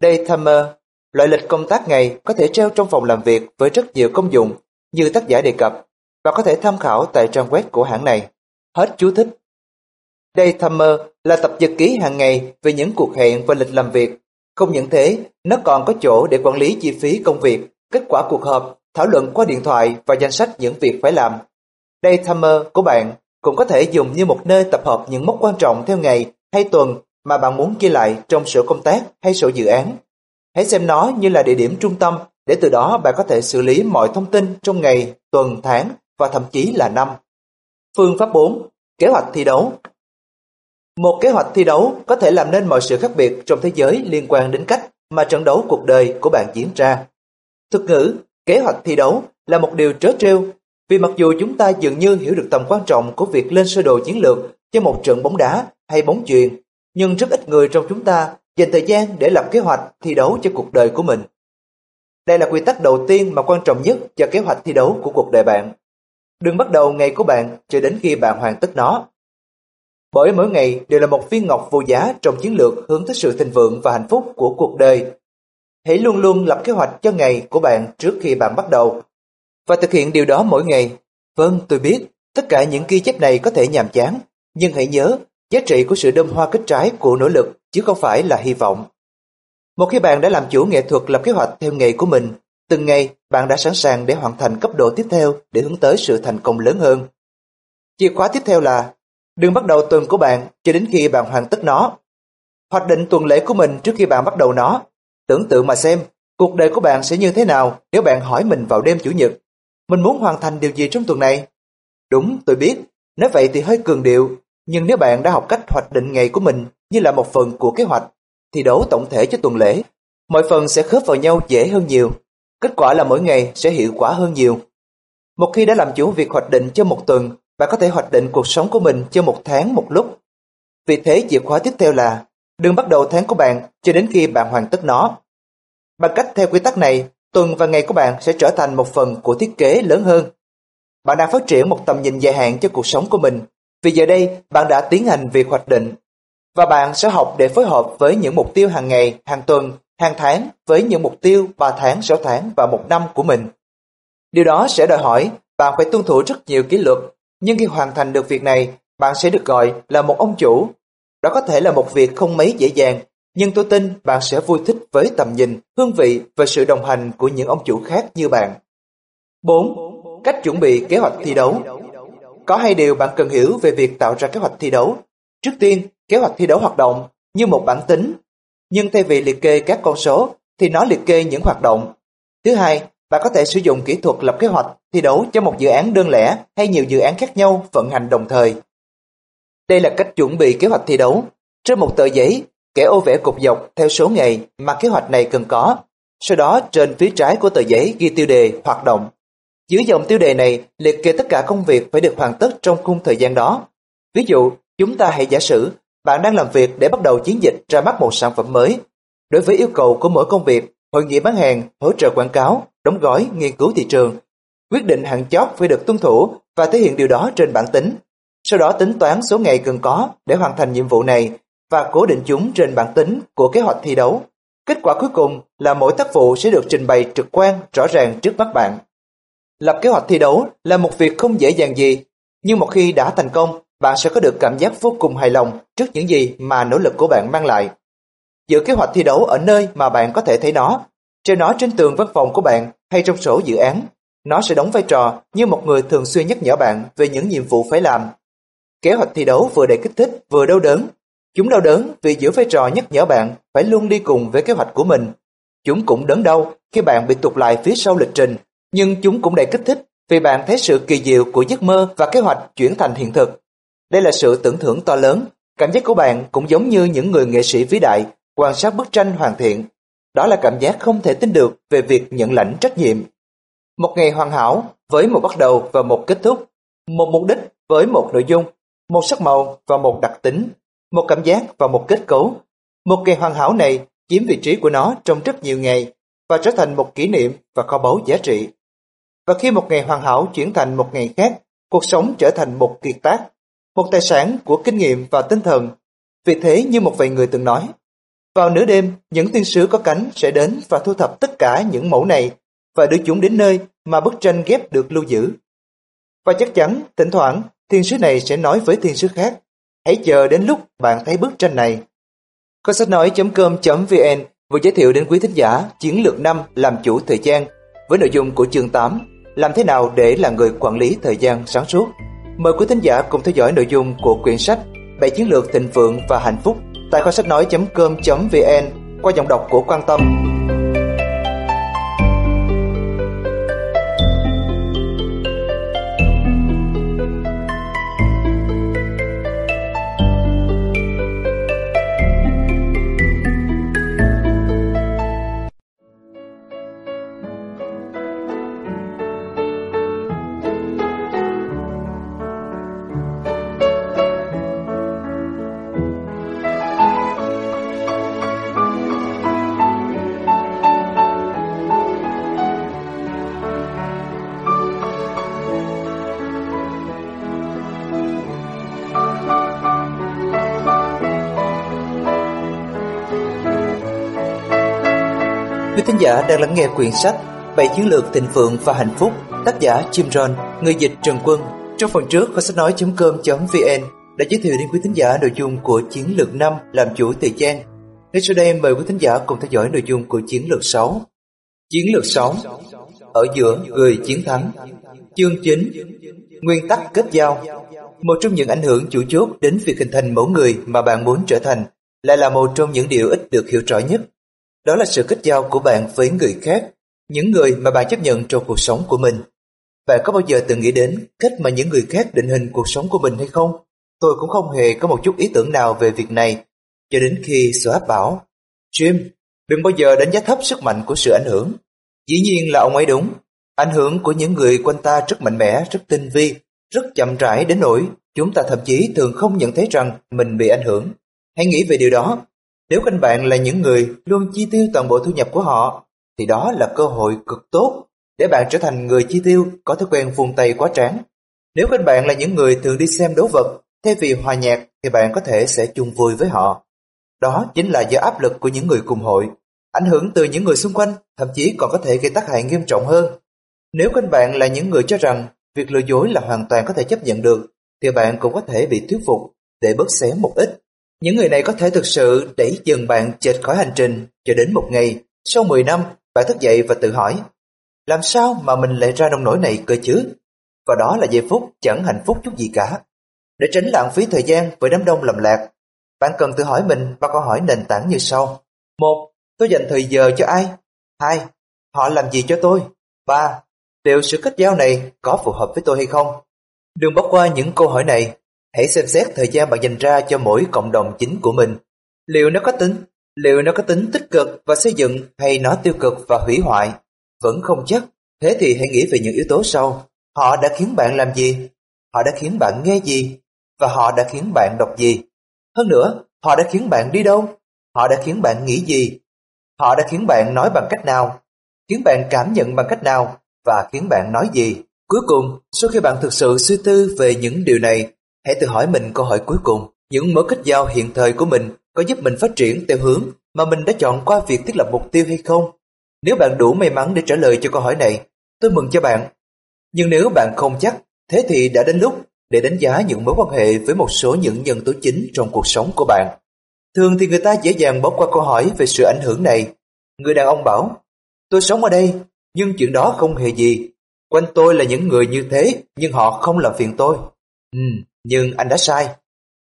Daytimer, loại lịch công tác ngày có thể treo trong phòng làm việc với rất nhiều công dụng như tác giả đề cập và có thể tham khảo tại trang web của hãng này. Hết chú thích. Daytimer là tập nhật ký hàng ngày về những cuộc hẹn và lịch làm việc. Không những thế, nó còn có chỗ để quản lý chi phí công việc, kết quả cuộc họp, thảo luận qua điện thoại và danh sách những việc phải làm. Daytimer của bạn cũng có thể dùng như một nơi tập hợp những mốc quan trọng theo ngày hay tuần mà bạn muốn ghi lại trong sổ công tác hay sổ dự án. Hãy xem nó như là địa điểm trung tâm để từ đó bạn có thể xử lý mọi thông tin trong ngày, tuần, tháng và thậm chí là năm. Phương pháp 4. Kế hoạch thi đấu Một kế hoạch thi đấu có thể làm nên mọi sự khác biệt trong thế giới liên quan đến cách mà trận đấu cuộc đời của bạn diễn ra. Thực ngữ, kế hoạch thi đấu là một điều trớ trêu vì mặc dù chúng ta dường như hiểu được tầm quan trọng của việc lên sơ đồ chiến lược cho một trận bóng đá hay bóng chuyền, nhưng rất ít người trong chúng ta dành thời gian để lập kế hoạch thi đấu cho cuộc đời của mình. Đây là quy tắc đầu tiên mà quan trọng nhất cho kế hoạch thi đấu của cuộc đời bạn. Đừng bắt đầu ngày của bạn cho đến khi bạn hoàn tất nó. Bởi mỗi ngày đều là một viên ngọc vô giá trong chiến lược hướng tới sự thịnh vượng và hạnh phúc của cuộc đời. Hãy luôn luôn lập kế hoạch cho ngày của bạn trước khi bạn bắt đầu và thực hiện điều đó mỗi ngày. Vâng, tôi biết, tất cả những ghi chép này có thể nhàm chán, nhưng hãy nhớ, giá trị của sự đơm hoa kết trái của nỗ lực chứ không phải là hy vọng. Một khi bạn đã làm chủ nghệ thuật lập kế hoạch theo nghề của mình, từng ngày bạn đã sẵn sàng để hoàn thành cấp độ tiếp theo để hướng tới sự thành công lớn hơn. Chìa khóa tiếp theo là đừng bắt đầu tuần của bạn cho đến khi bạn hoàn tất nó. Hoạch định tuần lễ của mình trước khi bạn bắt đầu nó. Tưởng tượng mà xem, cuộc đời của bạn sẽ như thế nào nếu bạn hỏi mình vào đêm Chủ nhật mình muốn hoàn thành điều gì trong tuần này? Đúng, tôi biết, nói vậy thì hơi cường điệu, nhưng nếu bạn đã học cách hoạch định ngày của mình như là một phần của kế hoạch, thì đấu tổng thể cho tuần lễ, mọi phần sẽ khớp vào nhau dễ hơn nhiều. Kết quả là mỗi ngày sẽ hiệu quả hơn nhiều. Một khi đã làm chủ việc hoạch định cho một tuần, bạn có thể hoạch định cuộc sống của mình cho một tháng một lúc. Vì thế chìa khóa tiếp theo là đừng bắt đầu tháng của bạn cho đến khi bạn hoàn tất nó. Bằng cách theo quy tắc này, tuần và ngày của bạn sẽ trở thành một phần của thiết kế lớn hơn. Bạn đang phát triển một tầm nhìn dài hạn cho cuộc sống của mình, vì giờ đây bạn đã tiến hành việc hoạch định, và bạn sẽ học để phối hợp với những mục tiêu hàng ngày, hàng tuần, hàng tháng với những mục tiêu 3 tháng, 6 tháng và một năm của mình. Điều đó sẽ đòi hỏi bạn phải tuân thủ rất nhiều kỷ luật, nhưng khi hoàn thành được việc này, bạn sẽ được gọi là một ông chủ. Đó có thể là một việc không mấy dễ dàng, nhưng tôi tin bạn sẽ vui thích với tầm nhìn, hương vị và sự đồng hành của những ông chủ khác như bạn. 4. Cách chuẩn bị kế hoạch thi đấu có hai điều bạn cần hiểu về việc tạo ra kế hoạch thi đấu. Trước tiên, kế hoạch thi đấu hoạt động như một bản tính, nhưng thay vì liệt kê các con số thì nó liệt kê những hoạt động. Thứ hai, bạn có thể sử dụng kỹ thuật lập kế hoạch thi đấu cho một dự án đơn lẻ hay nhiều dự án khác nhau vận hành đồng thời. Đây là cách chuẩn bị kế hoạch thi đấu. Trên một tờ giấy, Kẻ ô vẽ cục dọc theo số ngày mà kế hoạch này cần có. Sau đó trên phía trái của tờ giấy ghi tiêu đề hoạt động. Dưới dòng tiêu đề này liệt kê tất cả công việc phải được hoàn tất trong khung thời gian đó. Ví dụ, chúng ta hãy giả sử bạn đang làm việc để bắt đầu chiến dịch ra mắt một sản phẩm mới. Đối với yêu cầu của mỗi công việc, hội nghị bán hàng, hỗ trợ quảng cáo, đóng gói, nghiên cứu thị trường, quyết định hạn chót phải được tuân thủ và thể hiện điều đó trên bản tính. Sau đó tính toán số ngày cần có để hoàn thành nhiệm vụ này và cố định chúng trên bản tính của kế hoạch thi đấu. Kết quả cuối cùng là mỗi tác vụ sẽ được trình bày trực quan rõ ràng trước mắt bạn. Lập kế hoạch thi đấu là một việc không dễ dàng gì, nhưng một khi đã thành công, bạn sẽ có được cảm giác vô cùng hài lòng trước những gì mà nỗ lực của bạn mang lại. Giữ kế hoạch thi đấu ở nơi mà bạn có thể thấy nó, treo nó trên tường văn phòng của bạn hay trong sổ dự án. Nó sẽ đóng vai trò như một người thường xuyên nhắc nhở bạn về những nhiệm vụ phải làm. Kế hoạch thi đấu vừa đầy kích thích vừa đau đớn Chúng đau đớn vì giữ vai trò nhắc nhở bạn phải luôn đi cùng với kế hoạch của mình. Chúng cũng đớn đau khi bạn bị tụt lại phía sau lịch trình, nhưng chúng cũng đầy kích thích vì bạn thấy sự kỳ diệu của giấc mơ và kế hoạch chuyển thành hiện thực. Đây là sự tưởng thưởng to lớn, cảm giác của bạn cũng giống như những người nghệ sĩ vĩ đại quan sát bức tranh hoàn thiện. Đó là cảm giác không thể tin được về việc nhận lãnh trách nhiệm. Một ngày hoàn hảo với một bắt đầu và một kết thúc, một mục đích với một nội dung, một sắc màu và một đặc tính một cảm giác và một kết cấu. Một ngày hoàn hảo này chiếm vị trí của nó trong rất nhiều ngày và trở thành một kỷ niệm và kho báu giá trị. Và khi một ngày hoàn hảo chuyển thành một ngày khác, cuộc sống trở thành một kiệt tác, một tài sản của kinh nghiệm và tinh thần. Vì thế như một vài người từng nói, vào nửa đêm, những tiên sứ có cánh sẽ đến và thu thập tất cả những mẫu này và đưa chúng đến nơi mà bức tranh ghép được lưu giữ. Và chắc chắn, thỉnh thoảng, thiên sứ này sẽ nói với thiên sứ khác Hãy chờ đến lúc bạn thấy bức tranh này. Có sách nói.com.vn vừa giới thiệu đến quý thính giả chiến lược năm làm chủ thời gian với nội dung của chương 8 làm thế nào để là người quản lý thời gian sáng suốt. Mời quý thính giả cùng theo dõi nội dung của quyển sách bảy chiến lược thịnh vượng và hạnh phúc tại kho sách nói.com.vn qua giọng đọc của Quan Tâm. Thính giả đang lắng nghe quyển sách Bảy chiến lược thịnh vượng và hạnh phúc, tác giả Jim Rohn, người dịch Trần Quân. Trong phần trước, kho sách nói.com.vn đã giới thiệu đến quý thính giả nội dung của chiến lược 5 làm chủ thời gian. Ngay sau đây mời quý thính giả cùng theo dõi nội dung của chiến lược 6. Chiến lược 6 Ở giữa người chiến thắng Chương 9 Nguyên tắc kết giao Một trong những ảnh hưởng chủ chốt đến việc hình thành mẫu người mà bạn muốn trở thành lại là một trong những điều ít được hiểu rõ nhất đó là sự kết giao của bạn với người khác, những người mà bạn chấp nhận trong cuộc sống của mình. Bạn có bao giờ từng nghĩ đến cách mà những người khác định hình cuộc sống của mình hay không? Tôi cũng không hề có một chút ý tưởng nào về việc này, cho đến khi Swap bảo, Jim, đừng bao giờ đánh giá thấp sức mạnh của sự ảnh hưởng. Dĩ nhiên là ông ấy đúng, ảnh hưởng của những người quanh ta rất mạnh mẽ, rất tinh vi, rất chậm rãi đến nỗi chúng ta thậm chí thường không nhận thấy rằng mình bị ảnh hưởng. Hãy nghĩ về điều đó nếu kênh bạn là những người luôn chi tiêu toàn bộ thu nhập của họ, thì đó là cơ hội cực tốt để bạn trở thành người chi tiêu có thói quen vùng tay quá tráng. Nếu kênh bạn là những người thường đi xem đấu vật thay vì hòa nhạc thì bạn có thể sẽ chung vui với họ. Đó chính là do áp lực của những người cùng hội. Ảnh hưởng từ những người xung quanh thậm chí còn có thể gây tác hại nghiêm trọng hơn. Nếu kênh bạn là những người cho rằng việc lừa dối là hoàn toàn có thể chấp nhận được thì bạn cũng có thể bị thuyết phục để bớt xé một ít. Những người này có thể thực sự đẩy dừng bạn chệch khỏi hành trình cho đến một ngày, sau 10 năm, bạn thức dậy và tự hỏi, làm sao mà mình lại ra nông nổi này cơ chứ? Và đó là giây phút chẳng hạnh phúc chút gì cả. Để tránh lãng phí thời gian với đám đông lầm lạc, bạn cần tự hỏi mình ba câu hỏi nền tảng như sau. một Tôi dành thời giờ cho ai? hai Họ làm gì cho tôi? ba Liệu sự kết giao này có phù hợp với tôi hay không? Đừng bỏ qua những câu hỏi này Hãy xem xét thời gian bạn dành ra cho mỗi cộng đồng chính của mình. Liệu nó có tính, liệu nó có tính tích cực và xây dựng hay nó tiêu cực và hủy hoại? Vẫn không chắc. Thế thì hãy nghĩ về những yếu tố sau. Họ đã khiến bạn làm gì? Họ đã khiến bạn nghe gì? Và họ đã khiến bạn đọc gì? Hơn nữa, họ đã khiến bạn đi đâu? Họ đã khiến bạn nghĩ gì? Họ đã khiến bạn nói bằng cách nào? Khiến bạn cảm nhận bằng cách nào? Và khiến bạn nói gì? Cuối cùng, sau khi bạn thực sự suy tư về những điều này Hãy tự hỏi mình câu hỏi cuối cùng, những mối kết giao hiện thời của mình có giúp mình phát triển theo hướng mà mình đã chọn qua việc thiết lập mục tiêu hay không? Nếu bạn đủ may mắn để trả lời cho câu hỏi này, tôi mừng cho bạn. Nhưng nếu bạn không chắc, thế thì đã đến lúc để đánh giá những mối quan hệ với một số những nhân tố chính trong cuộc sống của bạn. Thường thì người ta dễ dàng bỏ qua câu hỏi về sự ảnh hưởng này. Người đàn ông bảo, tôi sống ở đây, nhưng chuyện đó không hề gì. Quanh tôi là những người như thế, nhưng họ không làm phiền tôi. Ừ, nhưng anh đã sai.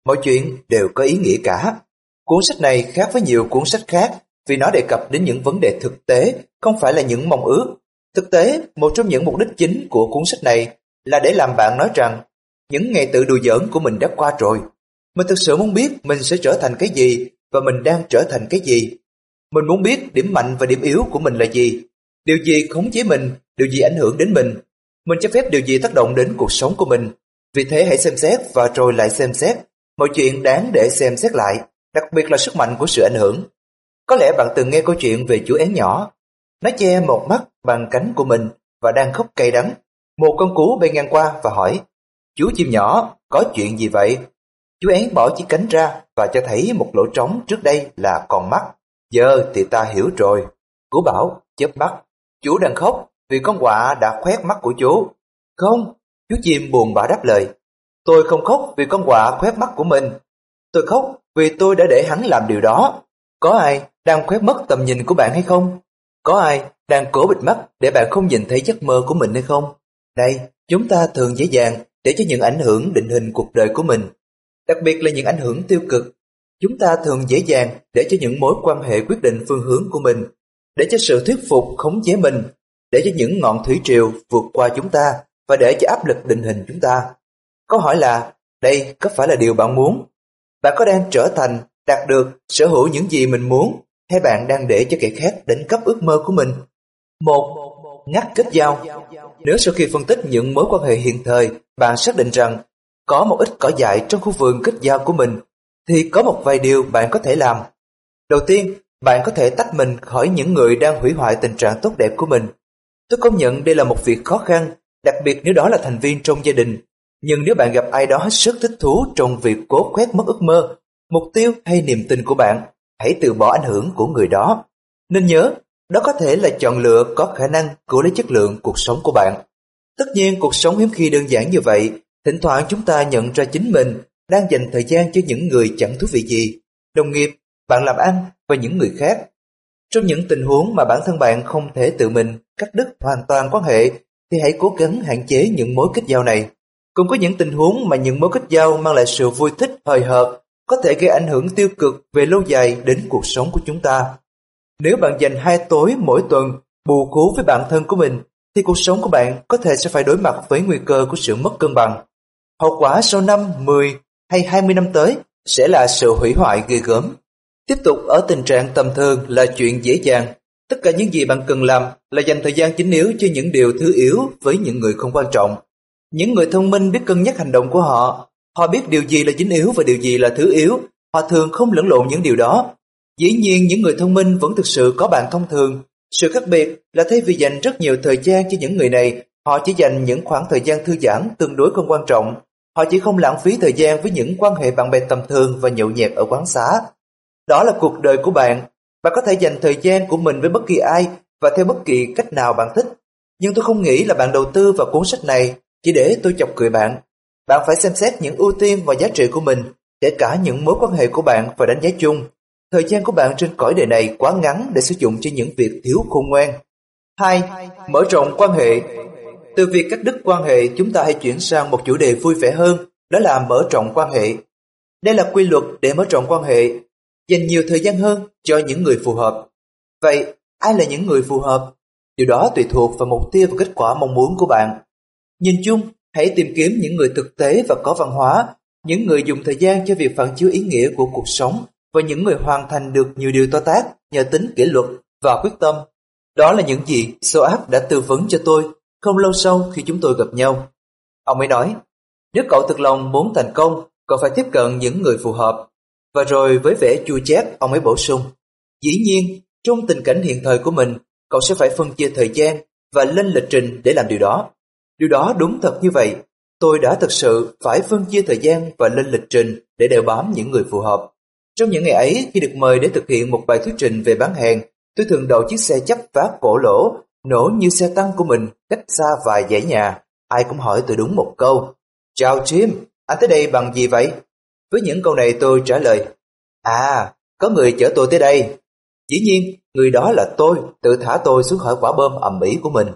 Mọi chuyện đều có ý nghĩa cả. Cuốn sách này khác với nhiều cuốn sách khác vì nó đề cập đến những vấn đề thực tế, không phải là những mong ước. Thực tế, một trong những mục đích chính của cuốn sách này là để làm bạn nói rằng những ngày tự đùa giỡn của mình đã qua rồi. Mình thực sự muốn biết mình sẽ trở thành cái gì và mình đang trở thành cái gì. Mình muốn biết điểm mạnh và điểm yếu của mình là gì. Điều gì khống chế mình, điều gì ảnh hưởng đến mình. Mình cho phép điều gì tác động đến cuộc sống của mình vì thế hãy xem xét và rồi lại xem xét. Mọi chuyện đáng để xem xét lại, đặc biệt là sức mạnh của sự ảnh hưởng. Có lẽ bạn từng nghe câu chuyện về chú én nhỏ. Nó che một mắt bằng cánh của mình và đang khóc cay đắng. Một con cú bay ngang qua và hỏi, Chú chim nhỏ, có chuyện gì vậy? Chú én bỏ chiếc cánh ra và cho thấy một lỗ trống trước đây là con mắt. Giờ thì ta hiểu rồi. Cú bảo, chớp mắt. Chú đang khóc vì con quạ đã khoét mắt của chú. Không, Chú chim buồn bã đáp lời. Tôi không khóc vì con quạ khoét mắt của mình. Tôi khóc vì tôi đã để hắn làm điều đó. Có ai đang khoét mất tầm nhìn của bạn hay không? Có ai đang cố bịt mắt để bạn không nhìn thấy giấc mơ của mình hay không? Đây, chúng ta thường dễ dàng để cho những ảnh hưởng định hình cuộc đời của mình. Đặc biệt là những ảnh hưởng tiêu cực. Chúng ta thường dễ dàng để cho những mối quan hệ quyết định phương hướng của mình, để cho sự thuyết phục khống chế mình, để cho những ngọn thủy triều vượt qua chúng ta và để cho áp lực định hình chúng ta. Câu hỏi là, đây có phải là điều bạn muốn? Bạn có đang trở thành, đạt được, sở hữu những gì mình muốn, hay bạn đang để cho kẻ khác đánh cắp ước mơ của mình? Một, ngắt kết giao. Nếu sau khi phân tích những mối quan hệ hiện thời, bạn xác định rằng có một ít cỏ dại trong khu vườn kết giao của mình, thì có một vài điều bạn có thể làm. Đầu tiên, bạn có thể tách mình khỏi những người đang hủy hoại tình trạng tốt đẹp của mình. Tôi công nhận đây là một việc khó khăn đặc biệt nếu đó là thành viên trong gia đình. Nhưng nếu bạn gặp ai đó hết sức thích thú trong việc cố quét mất ước mơ, mục tiêu hay niềm tin của bạn, hãy từ bỏ ảnh hưởng của người đó. Nên nhớ, Đó có thể là chọn lựa có khả năng cứu lấy chất lượng cuộc sống của bạn. Tất nhiên cuộc sống hiếm khi đơn giản như vậy, thỉnh thoảng chúng ta nhận ra chính mình đang dành thời gian cho những người chẳng thú vị gì, đồng nghiệp, bạn làm ăn và những người khác. Trong những tình huống mà bản thân bạn không thể tự mình cắt đứt hoàn toàn quan hệ thì hãy cố gắng hạn chế những mối kết giao này. Cũng có những tình huống mà những mối kết giao mang lại sự vui thích hời hợt có thể gây ảnh hưởng tiêu cực về lâu dài đến cuộc sống của chúng ta. Nếu bạn dành hai tối mỗi tuần bù cố với bản thân của mình thì cuộc sống của bạn có thể sẽ phải đối mặt với nguy cơ của sự mất cân bằng. Hậu quả sau năm, 10 hay 20 năm tới sẽ là sự hủy hoại ghê gớm. Tiếp tục ở tình trạng tầm thường là chuyện dễ dàng. Tất cả những gì bạn cần làm là dành thời gian chính yếu cho những điều thứ yếu với những người không quan trọng. Những người thông minh biết cân nhắc hành động của họ. Họ biết điều gì là chính yếu và điều gì là thứ yếu. Họ thường không lẫn lộn những điều đó. Dĩ nhiên những người thông minh vẫn thực sự có bạn thông thường. Sự khác biệt là thay vì dành rất nhiều thời gian cho những người này, họ chỉ dành những khoảng thời gian thư giãn tương đối không quan trọng Họ chỉ không lãng phí thời gian với những quan hệ bạn bè tầm thường và nhậu nhẹt ở quán xá. Đó là cuộc đời của bạn. Bạn có thể dành thời gian của mình với bất kỳ ai và theo bất kỳ cách nào bạn thích. Nhưng tôi không nghĩ là bạn đầu tư vào cuốn sách này chỉ để tôi chọc cười bạn. Bạn phải xem xét những ưu tiên và giá trị của mình, kể cả những mối quan hệ của bạn và đánh giá chung. Thời gian của bạn trên cõi đời này quá ngắn để sử dụng cho những việc thiếu khôn ngoan. 2. Mở rộng quan hệ từ việc cắt đứt quan hệ, chúng ta hãy chuyển sang một chủ đề vui vẻ hơn, đó là mở rộng quan hệ. Đây là quy luật để mở rộng quan hệ, dành nhiều thời gian hơn cho những người phù hợp. Vậy, ai là những người phù hợp? Điều đó tùy thuộc vào mục tiêu và kết quả mong muốn của bạn. Nhìn chung, hãy tìm kiếm những người thực tế và có văn hóa, những người dùng thời gian cho việc phản chiếu ý nghĩa của cuộc sống và những người hoàn thành được nhiều điều to tác nhờ tính kỷ luật và quyết tâm. Đó là những gì Soap đã tư vấn cho tôi không lâu sau khi chúng tôi gặp nhau, ông ấy nói, nếu cậu thực lòng muốn thành công, cậu phải tiếp cận những người phù hợp. Và rồi với vẻ chua chát, ông ấy bổ sung, dĩ nhiên, trong tình cảnh hiện thời của mình, cậu sẽ phải phân chia thời gian và lên lịch trình để làm điều đó. Điều đó đúng thật như vậy. Tôi đã thực sự phải phân chia thời gian và lên lịch trình để đeo bám những người phù hợp. Trong những ngày ấy, khi được mời để thực hiện một bài thuyết trình về bán hàng, tôi thường đậu chiếc xe chấp vá cổ lỗ nổ như xe tăng của mình cách xa vài dãy nhà, ai cũng hỏi tôi đúng một câu. Chào Jim, anh tới đây bằng gì vậy? Với những câu này tôi trả lời, à, có người chở tôi tới đây. Dĩ nhiên, người đó là tôi, tự thả tôi xuống khỏi quả bom ẩm ĩ của mình.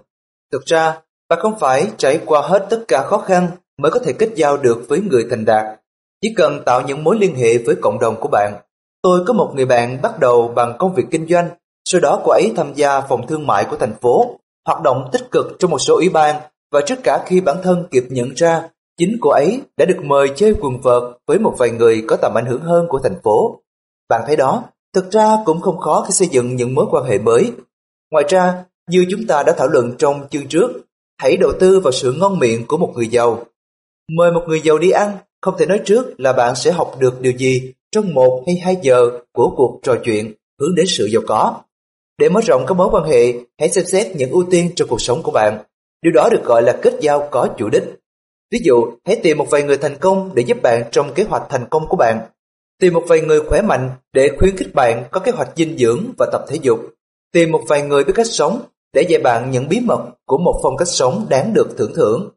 Thực ra, bạn không phải trải qua hết tất cả khó khăn mới có thể kết giao được với người thành đạt. Chỉ cần tạo những mối liên hệ với cộng đồng của bạn. Tôi có một người bạn bắt đầu bằng công việc kinh doanh sau đó cô ấy tham gia phòng thương mại của thành phố, hoạt động tích cực trong một số ủy ban và trước cả khi bản thân kịp nhận ra, chính cô ấy đã được mời chơi quần vợt với một vài người có tầm ảnh hưởng hơn của thành phố. Bạn thấy đó, thực ra cũng không khó khi xây dựng những mối quan hệ mới. Ngoài ra, như chúng ta đã thảo luận trong chương trước, hãy đầu tư vào sự ngon miệng của một người giàu. Mời một người giàu đi ăn, không thể nói trước là bạn sẽ học được điều gì trong một hay hai giờ của cuộc trò chuyện hướng đến sự giàu có. Để mở rộng các mối quan hệ, hãy xem xét những ưu tiên trong cuộc sống của bạn. Điều đó được gọi là kết giao có chủ đích. Ví dụ, hãy tìm một vài người thành công để giúp bạn trong kế hoạch thành công của bạn. Tìm một vài người khỏe mạnh để khuyến khích bạn có kế hoạch dinh dưỡng và tập thể dục. Tìm một vài người biết cách sống để dạy bạn những bí mật của một phong cách sống đáng được thưởng thưởng.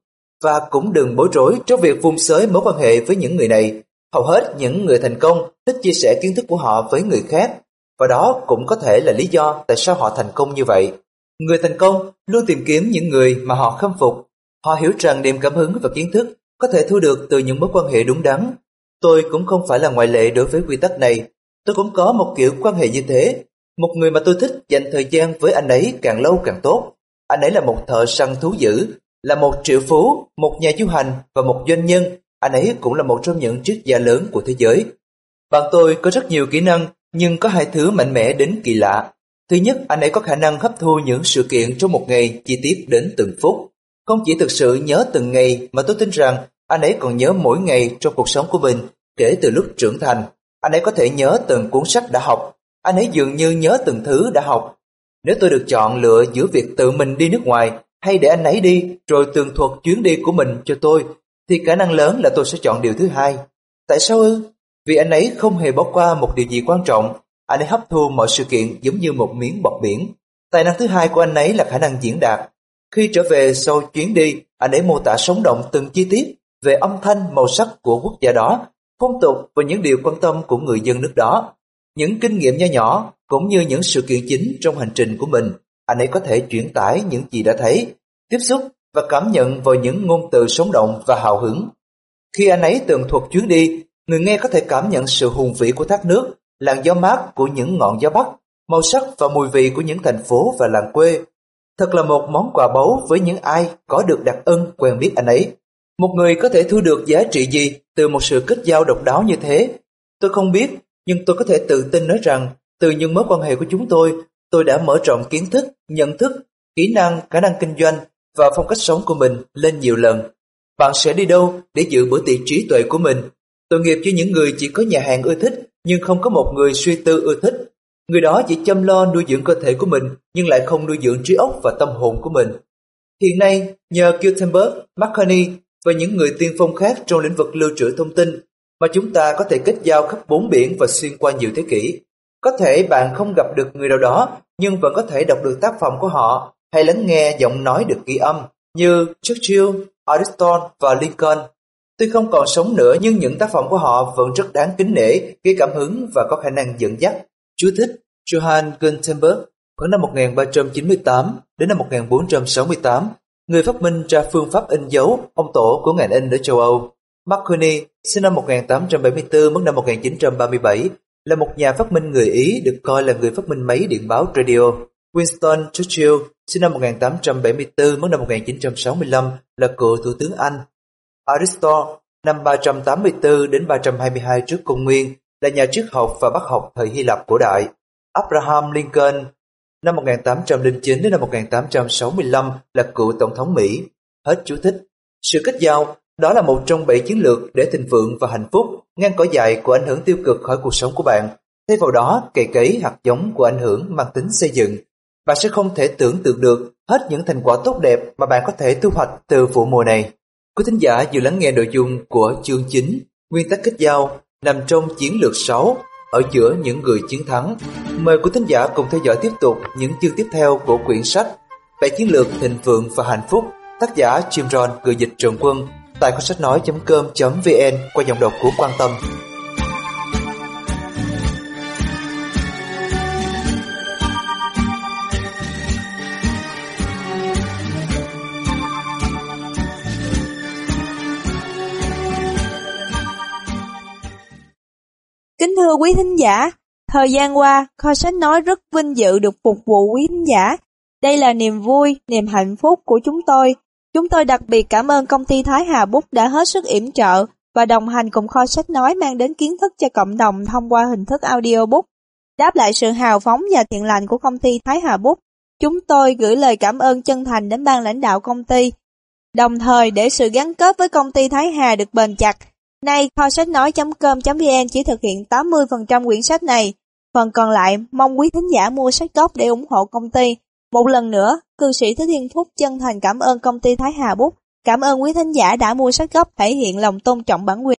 Và cũng đừng bối rối trong việc vùng xới mối quan hệ với những người này. Hầu hết những người thành công thích chia sẻ kiến thức của họ với người khác và đó cũng có thể là lý do tại sao họ thành công như vậy. Người thành công luôn tìm kiếm những người mà họ khâm phục. Họ hiểu rằng niềm cảm hứng và kiến thức có thể thu được từ những mối quan hệ đúng đắn. Tôi cũng không phải là ngoại lệ đối với quy tắc này. Tôi cũng có một kiểu quan hệ như thế. Một người mà tôi thích dành thời gian với anh ấy càng lâu càng tốt. Anh ấy là một thợ săn thú dữ, là một triệu phú, một nhà du hành và một doanh nhân. Anh ấy cũng là một trong những triết gia lớn của thế giới. Bạn tôi có rất nhiều kỹ năng nhưng có hai thứ mạnh mẽ đến kỳ lạ. Thứ nhất, anh ấy có khả năng hấp thu những sự kiện trong một ngày chi tiết đến từng phút. Không chỉ thực sự nhớ từng ngày mà tôi tin rằng anh ấy còn nhớ mỗi ngày trong cuộc sống của mình kể từ lúc trưởng thành. Anh ấy có thể nhớ từng cuốn sách đã học. Anh ấy dường như nhớ từng thứ đã học. Nếu tôi được chọn lựa giữa việc tự mình đi nước ngoài hay để anh ấy đi rồi tường thuật chuyến đi của mình cho tôi thì khả năng lớn là tôi sẽ chọn điều thứ hai. Tại sao ư? Vì anh ấy không hề bỏ qua một điều gì quan trọng, anh ấy hấp thu mọi sự kiện giống như một miếng bọt biển. Tài năng thứ hai của anh ấy là khả năng diễn đạt. Khi trở về sau chuyến đi, anh ấy mô tả sống động từng chi tiết về âm thanh, màu sắc của quốc gia đó, phong tục và những điều quan tâm của người dân nước đó. Những kinh nghiệm nho nhỏ cũng như những sự kiện chính trong hành trình của mình, anh ấy có thể chuyển tải những gì đã thấy, tiếp xúc và cảm nhận vào những ngôn từ sống động và hào hứng. Khi anh ấy tường thuật chuyến đi, người nghe có thể cảm nhận sự hùng vĩ của thác nước, làn gió mát của những ngọn gió bắc, màu sắc và mùi vị của những thành phố và làng quê. Thật là một món quà báu với những ai có được đặc ân quen biết anh ấy. Một người có thể thu được giá trị gì từ một sự kết giao độc đáo như thế? Tôi không biết, nhưng tôi có thể tự tin nói rằng từ những mối quan hệ của chúng tôi, tôi đã mở rộng kiến thức, nhận thức, kỹ năng, khả năng kinh doanh và phong cách sống của mình lên nhiều lần. Bạn sẽ đi đâu để giữ bữa tiệc trí tuệ của mình? Tội nghiệp cho những người chỉ có nhà hàng ưa thích nhưng không có một người suy tư ưa thích. Người đó chỉ chăm lo nuôi dưỡng cơ thể của mình nhưng lại không nuôi dưỡng trí óc và tâm hồn của mình. Hiện nay, nhờ Gutenberg, McCartney và những người tiên phong khác trong lĩnh vực lưu trữ thông tin mà chúng ta có thể kết giao khắp bốn biển và xuyên qua nhiều thế kỷ. Có thể bạn không gặp được người nào đó nhưng vẫn có thể đọc được tác phẩm của họ hay lắng nghe giọng nói được ghi âm như Churchill, Aristotle và Lincoln. Tuy không còn sống nữa nhưng những tác phẩm của họ vẫn rất đáng kính nể, gây cảm hứng và có khả năng dẫn dắt. Chú thích Johann Gutenberg khoảng năm 1398 đến năm 1468, người phát minh ra phương pháp in dấu, ông tổ của ngành in ở châu Âu. Marconi, sinh năm 1874 mất năm 1937, là một nhà phát minh người Ý được coi là người phát minh máy điện báo radio. Winston Churchill, sinh năm 1874 mất năm 1965, là cựu thủ tướng Anh. Aristotle, năm 384 đến 322 trước công nguyên, là nhà triết học và bác học thời Hy Lạp cổ đại. Abraham Lincoln, năm 1809 đến năm 1865 là cựu tổng thống Mỹ. Hết chú thích. Sự kết giao đó là một trong bảy chiến lược để thịnh vượng và hạnh phúc ngăn cỏ dài của ảnh hưởng tiêu cực khỏi cuộc sống của bạn. Thay vào đó, cày cấy hạt giống của ảnh hưởng mang tính xây dựng. Bạn sẽ không thể tưởng tượng được hết những thành quả tốt đẹp mà bạn có thể thu hoạch từ vụ mùa này. Quý thính giả vừa lắng nghe nội dung của chương 9 Nguyên tắc kết giao nằm trong chiến lược 6 ở giữa những người chiến thắng. Mời quý thính giả cùng theo dõi tiếp tục những chương tiếp theo của quyển sách Bảy chiến lược thịnh vượng và hạnh phúc tác giả Jim Rohn người dịch Trường Quân, tại kho sách nói.com.vn qua giọng đọc của Quan Tâm. Kính thưa quý thính giả, thời gian qua, kho sách nói rất vinh dự được phục vụ quý thính giả. Đây là niềm vui, niềm hạnh phúc của chúng tôi Chúng tôi đặc biệt cảm ơn công ty Thái Hà Bút đã hết sức yểm trợ và đồng hành cùng kho sách nói mang đến kiến thức cho cộng đồng thông qua hình thức audiobook. Đáp lại sự hào phóng và thiện lành của công ty Thái Hà Bút, chúng tôi gửi lời cảm ơn chân thành đến ban lãnh đạo công ty. Đồng thời để sự gắn kết với công ty Thái Hà được bền chặt, nay kho sách nói.com.vn chỉ thực hiện 80% quyển sách này. Phần còn lại mong quý thính giả mua sách gốc để ủng hộ công ty. Một lần nữa, cư sĩ Thế Thiên Phúc chân thành cảm ơn công ty Thái Hà Bút, cảm ơn quý thính giả đã mua sách gốc thể hiện lòng tôn trọng bản quyền.